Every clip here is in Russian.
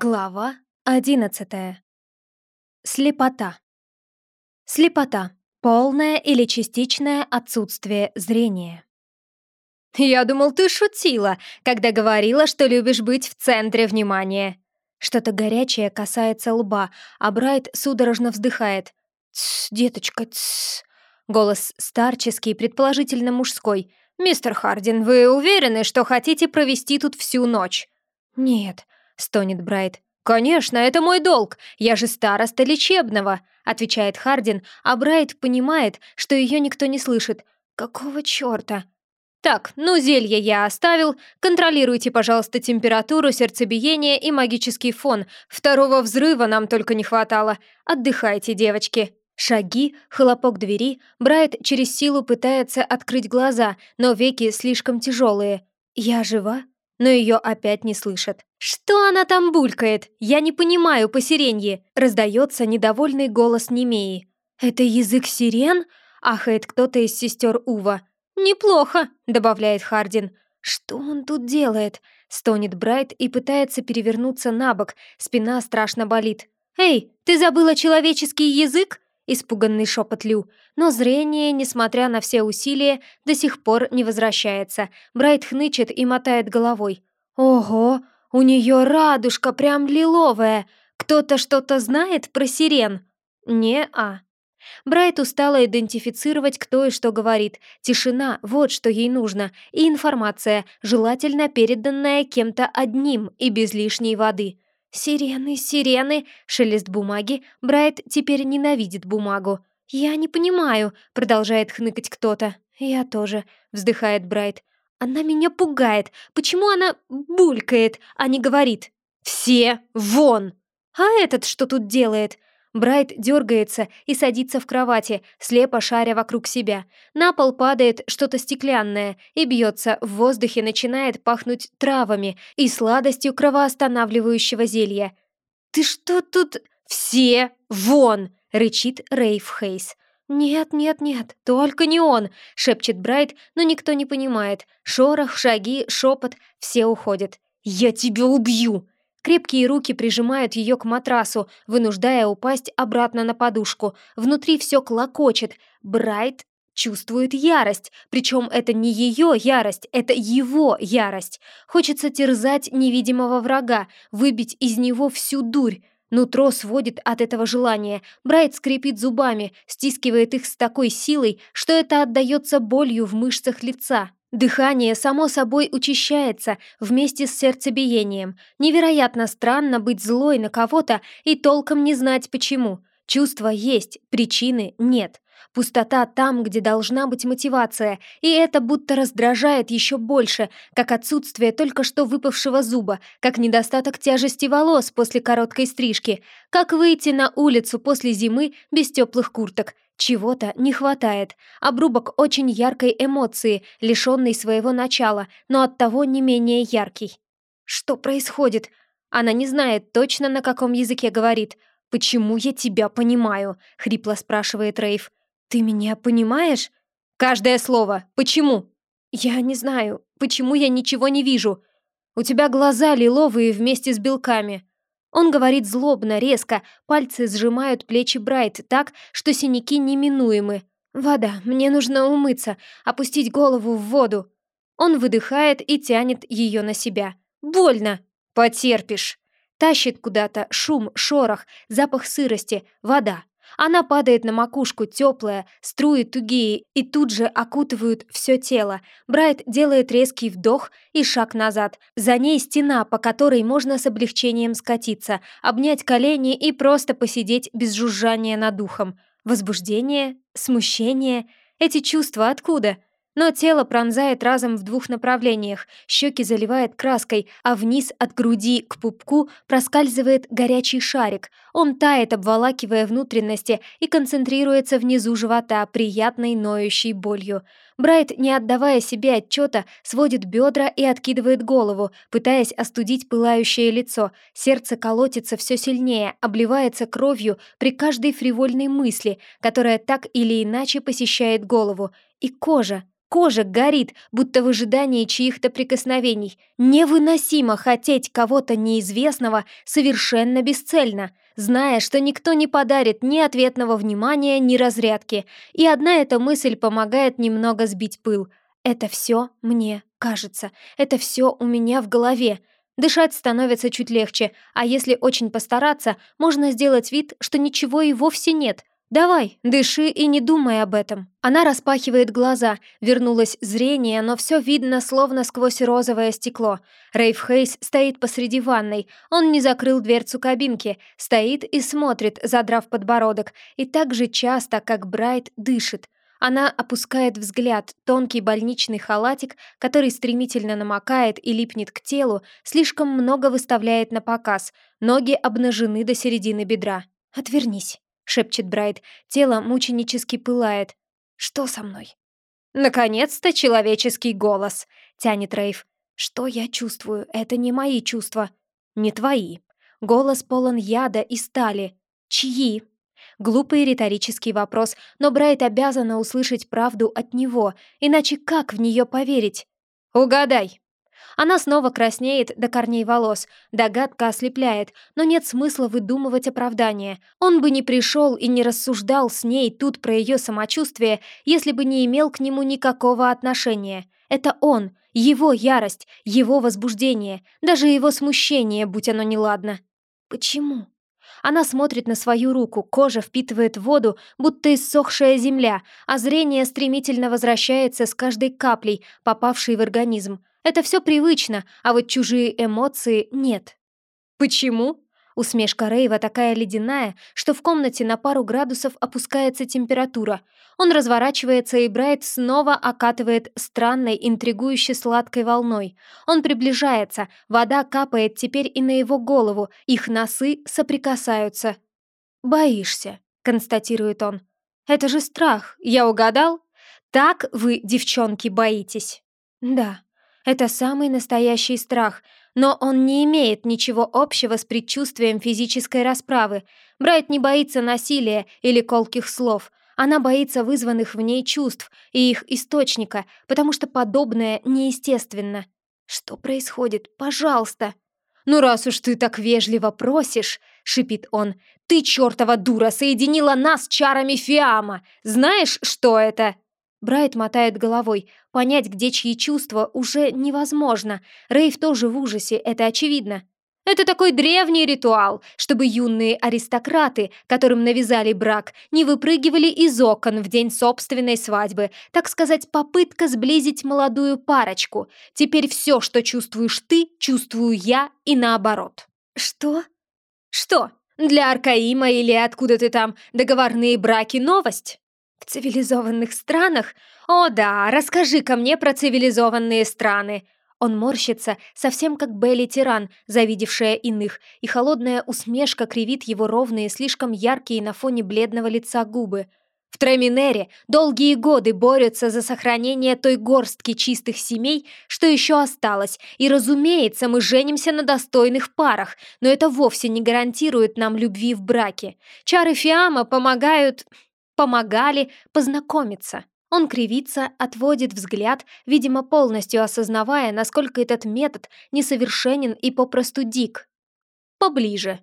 Глава одиннадцатая. Слепота. Слепота. Полное или частичное отсутствие зрения. «Я думал, ты шутила, когда говорила, что любишь быть в центре внимания». Что-то горячее касается лба, а Брайт судорожно вздыхает. «Тсс, деточка, тсс». Голос старческий, предположительно мужской. «Мистер Хардин, вы уверены, что хотите провести тут всю ночь?» «Нет», стонет Брайт. «Конечно, это мой долг! Я же староста лечебного!» — отвечает Хардин, а Брайт понимает, что ее никто не слышит. «Какого черта?» «Так, ну зелье я оставил. Контролируйте, пожалуйста, температуру, сердцебиение и магический фон. Второго взрыва нам только не хватало. Отдыхайте, девочки». Шаги, хлопок двери. Брайт через силу пытается открыть глаза, но веки слишком тяжелые. «Я жива?» Но ее опять не слышат. «Что она там булькает? Я не понимаю по сиренье!» Раздается недовольный голос Немеи. «Это язык сирен?» — ахает кто-то из сестер Ува. «Неплохо», — добавляет Хардин. «Что он тут делает?» — стонет Брайт и пытается перевернуться на бок, спина страшно болит. «Эй, ты забыла человеческий язык?» Испуганный шепот Лю. Но зрение, несмотря на все усилия, до сих пор не возвращается. Брайт хнычет и мотает головой. «Ого, у нее радужка прям лиловая. Кто-то что-то знает про сирен?» «Не-а». Брайт устала идентифицировать, кто и что говорит. Тишина — вот что ей нужно. И информация, желательно переданная кем-то одним и без лишней воды. «Сирены, сирены!» — шелест бумаги. Брайт теперь ненавидит бумагу. «Я не понимаю», — продолжает хныкать кто-то. «Я тоже», — вздыхает Брайт. «Она меня пугает. Почему она булькает, а не говорит?» «Все вон!» «А этот что тут делает?» Брайт дергается и садится в кровати, слепо шаря вокруг себя. На пол падает что-то стеклянное и бьется, в воздухе начинает пахнуть травами и сладостью кровоостанавливающего зелья. «Ты что тут...» «Все вон!» — рычит Рейв Хейс. «Нет, нет, нет, только не он!» — шепчет Брайт, но никто не понимает. Шорох, шаги, шепот — все уходят. «Я тебя убью!» Крепкие руки прижимают ее к матрасу, вынуждая упасть обратно на подушку. Внутри все клокочет. Брайт чувствует ярость, причем это не ее ярость, это его ярость. Хочется терзать невидимого врага, выбить из него всю дурь. Нутро сводит от этого желания. Брайт скрипит зубами, стискивает их с такой силой, что это отдается болью в мышцах лица. Дыхание, само собой, учащается вместе с сердцебиением. Невероятно странно быть злой на кого-то и толком не знать почему. Чувства есть, причины нет. Пустота там, где должна быть мотивация, и это будто раздражает еще больше, как отсутствие только что выпавшего зуба, как недостаток тяжести волос после короткой стрижки, как выйти на улицу после зимы без теплых курток – чего-то не хватает. Обрубок очень яркой эмоции, лишенный своего начала, но оттого не менее яркий. Что происходит? Она не знает точно, на каком языке говорит. «Почему я тебя понимаю?» — хрипло спрашивает Рейв. «Ты меня понимаешь?» «Каждое слово. Почему?» «Я не знаю. Почему я ничего не вижу?» «У тебя глаза лиловые вместе с белками». Он говорит злобно, резко, пальцы сжимают плечи Брайт так, что синяки неминуемы. «Вода, мне нужно умыться, опустить голову в воду». Он выдыхает и тянет ее на себя. «Больно!» «Потерпишь!» Тащит куда-то шум, шорох, запах сырости, вода. Она падает на макушку, теплая, струи тугие и тут же окутывают все тело. Брайт делает резкий вдох и шаг назад. За ней стена, по которой можно с облегчением скатиться, обнять колени и просто посидеть без жужжания над духом. Возбуждение? Смущение? Эти чувства откуда? Но тело пронзает разом в двух направлениях, щеки заливает краской, а вниз от груди к пупку проскальзывает горячий шарик. Он тает, обволакивая внутренности, и концентрируется внизу живота приятной ноющей болью. Брайт, не отдавая себе отчета, сводит бедра и откидывает голову, пытаясь остудить пылающее лицо. Сердце колотится все сильнее, обливается кровью при каждой фривольной мысли, которая так или иначе посещает голову. И кожа. Кожа горит, будто в ожидании чьих-то прикосновений. Невыносимо хотеть кого-то неизвестного совершенно бесцельно, зная, что никто не подарит ни ответного внимания, ни разрядки. И одна эта мысль помогает немного сбить пыл. Это все мне кажется. Это все у меня в голове. Дышать становится чуть легче, а если очень постараться, можно сделать вид, что ничего и вовсе нет, «Давай, дыши и не думай об этом». Она распахивает глаза, вернулось зрение, но все видно словно сквозь розовое стекло. Рейв Хейс стоит посреди ванной. Он не закрыл дверцу кабинки, стоит и смотрит, задрав подбородок, и так же часто, как Брайт, дышит. Она опускает взгляд, тонкий больничный халатик, который стремительно намокает и липнет к телу, слишком много выставляет на показ, ноги обнажены до середины бедра. «Отвернись» шепчет Брайт. Тело мученически пылает. Что со мной? Наконец-то человеческий голос, тянет Рейв. Что я чувствую? Это не мои чувства. Не твои. Голос полон яда и стали. Чьи? Глупый риторический вопрос, но Брайт обязана услышать правду от него, иначе как в нее поверить? «Угадай!» Она снова краснеет до корней волос. Догадка ослепляет, но нет смысла выдумывать оправдание. Он бы не пришел и не рассуждал с ней тут про ее самочувствие, если бы не имел к нему никакого отношения. Это он, его ярость, его возбуждение, даже его смущение, будь оно неладно. Почему? Она смотрит на свою руку, кожа впитывает воду, будто иссохшая земля, а зрение стремительно возвращается с каждой каплей, попавшей в организм. Это все привычно, а вот чужие эмоции нет. Почему? Усмешка Рейва такая ледяная, что в комнате на пару градусов опускается температура. Он разворачивается, и Брайт снова окатывает странной, интригующей сладкой волной. Он приближается, вода капает теперь и на его голову, их носы соприкасаются. «Боишься», — констатирует он. «Это же страх, я угадал? Так вы, девчонки, боитесь?» «Да», это самый настоящий страх, но он не имеет ничего общего с предчувствием физической расправы. Брайт не боится насилия или колких слов. Она боится вызванных в ней чувств и их источника, потому что подобное неестественно. «Что происходит? Пожалуйста!» «Ну, раз уж ты так вежливо просишь», — шипит он, «ты, чертова дура, соединила нас чарами Фиама! Знаешь, что это?» Брайт мотает головой. Понять, где чьи чувства, уже невозможно. Рейв тоже в ужасе, это очевидно. Это такой древний ритуал, чтобы юные аристократы, которым навязали брак, не выпрыгивали из окон в день собственной свадьбы. Так сказать, попытка сблизить молодую парочку. Теперь все, что чувствуешь ты, чувствую я и наоборот. Что? Что? Для Аркаима или откуда ты там договорные браки новость? В цивилизованных странах? О да, расскажи-ка мне про цивилизованные страны. Он морщится, совсем как Белли Тиран, завидевшая иных, и холодная усмешка кривит его ровные, слишком яркие на фоне бледного лица губы. В Траминере долгие годы борются за сохранение той горстки чистых семей, что еще осталось, и, разумеется, мы женимся на достойных парах, но это вовсе не гарантирует нам любви в браке. Чары Фиама помогают помогали познакомиться. Он кривится, отводит взгляд, видимо, полностью осознавая, насколько этот метод несовершенен и попросту дик. Поближе.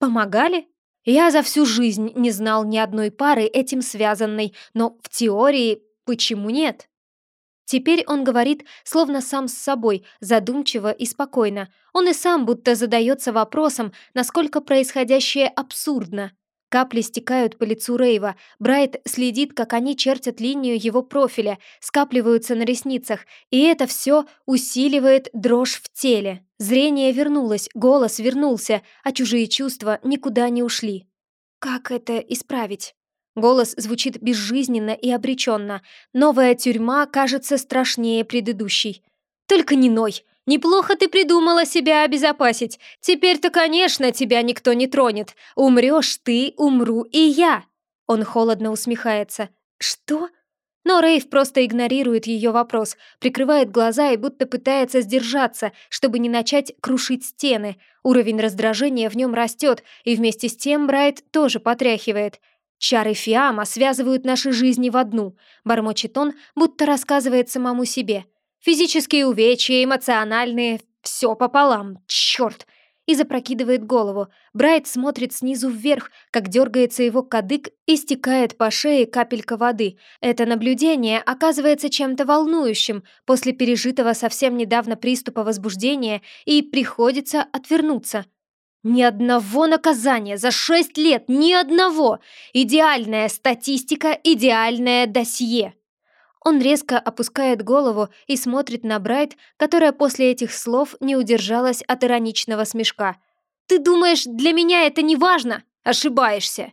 Помогали? Я за всю жизнь не знал ни одной пары этим связанной, но в теории почему нет? Теперь он говорит, словно сам с собой, задумчиво и спокойно. Он и сам будто задается вопросом, насколько происходящее абсурдно. Капли стекают по лицу Рейва. Брайт следит, как они чертят линию его профиля, скапливаются на ресницах, и это все усиливает дрожь в теле. Зрение вернулось, голос вернулся, а чужие чувства никуда не ушли. Как это исправить? Голос звучит безжизненно и обреченно. Новая тюрьма кажется страшнее предыдущей. «Только не ной!» Неплохо ты придумала себя обезопасить. Теперь-то, конечно, тебя никто не тронет. Умрешь ты, умру и я. Он холодно усмехается. Что? Но Рейв просто игнорирует ее вопрос, прикрывает глаза и будто пытается сдержаться, чтобы не начать крушить стены. Уровень раздражения в нем растет, и вместе с тем Брайт тоже потряхивает. Чары Фиама связывают наши жизни в одну, бормочет он, будто рассказывает самому себе. Физические увечья, эмоциональные, все пополам, черт! И запрокидывает голову. Брайт смотрит снизу вверх, как дергается его кадык и стекает по шее капелька воды. Это наблюдение оказывается чем-то волнующим после пережитого совсем недавно приступа возбуждения и приходится отвернуться. Ни одного наказания за шесть лет, ни одного! Идеальная статистика, идеальное досье. Он резко опускает голову и смотрит на Брайт, которая после этих слов не удержалась от ироничного смешка. «Ты думаешь, для меня это не важно? Ошибаешься!»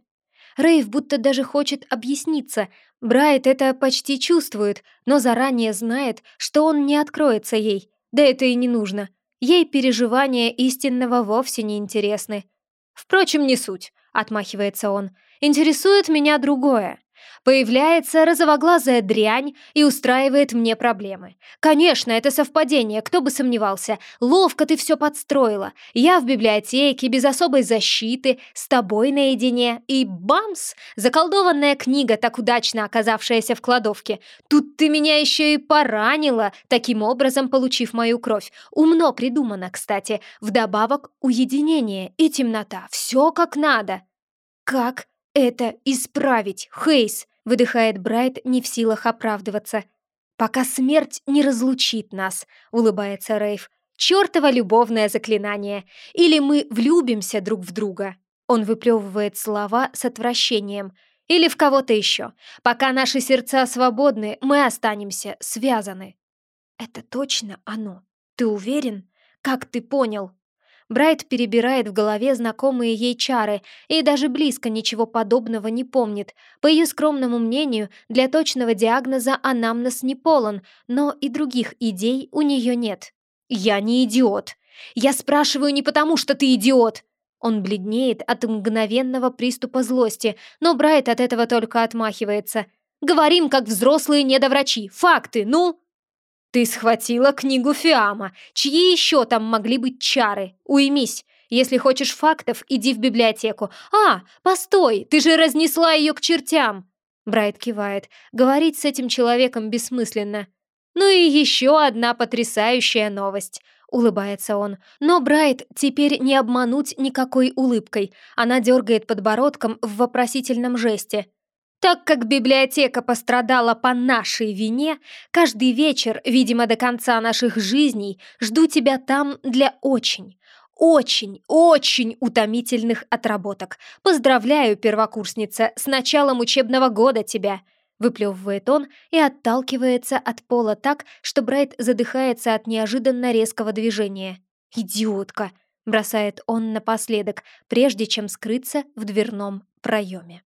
Рейв будто даже хочет объясниться. Брайт это почти чувствует, но заранее знает, что он не откроется ей. Да это и не нужно. Ей переживания истинного вовсе не интересны. «Впрочем, не суть», — отмахивается он. «Интересует меня другое. Появляется розовоглазая дрянь и устраивает мне проблемы. Конечно, это совпадение, кто бы сомневался. Ловко ты все подстроила. Я в библиотеке, без особой защиты, с тобой наедине. И бамс! Заколдованная книга, так удачно оказавшаяся в кладовке. Тут ты меня еще и поранила, таким образом получив мою кровь. Умно придумано, кстати. Вдобавок уединение и темнота. Все как надо. Как это исправить, Хейс? Выдыхает Брайт, не в силах оправдываться. «Пока смерть не разлучит нас», — улыбается Рейв. «Чёртово любовное заклинание! Или мы влюбимся друг в друга!» Он выплевывает слова с отвращением. «Или в кого-то еще. Пока наши сердца свободны, мы останемся связаны». «Это точно оно. Ты уверен? Как ты понял?» Брайт перебирает в голове знакомые ей чары и даже близко ничего подобного не помнит. По ее скромному мнению, для точного диагноза анамнез не полон, но и других идей у нее нет. «Я не идиот! Я спрашиваю не потому, что ты идиот!» Он бледнеет от мгновенного приступа злости, но Брайт от этого только отмахивается. «Говорим, как взрослые недоврачи. Факты, ну!» «Ты схватила книгу Фиама. Чьи еще там могли быть чары? Уймись. Если хочешь фактов, иди в библиотеку. А, постой, ты же разнесла ее к чертям!» Брайт кивает. Говорить с этим человеком бессмысленно. «Ну и еще одна потрясающая новость!» Улыбается он. Но Брайт теперь не обмануть никакой улыбкой. Она дергает подбородком в вопросительном жесте. Так как библиотека пострадала по нашей вине, каждый вечер, видимо, до конца наших жизней, жду тебя там для очень, очень, очень утомительных отработок. Поздравляю, первокурсница, с началом учебного года тебя!» Выплевывает он и отталкивается от пола так, что Брайт задыхается от неожиданно резкого движения. «Идиотка!» — бросает он напоследок, прежде чем скрыться в дверном проеме.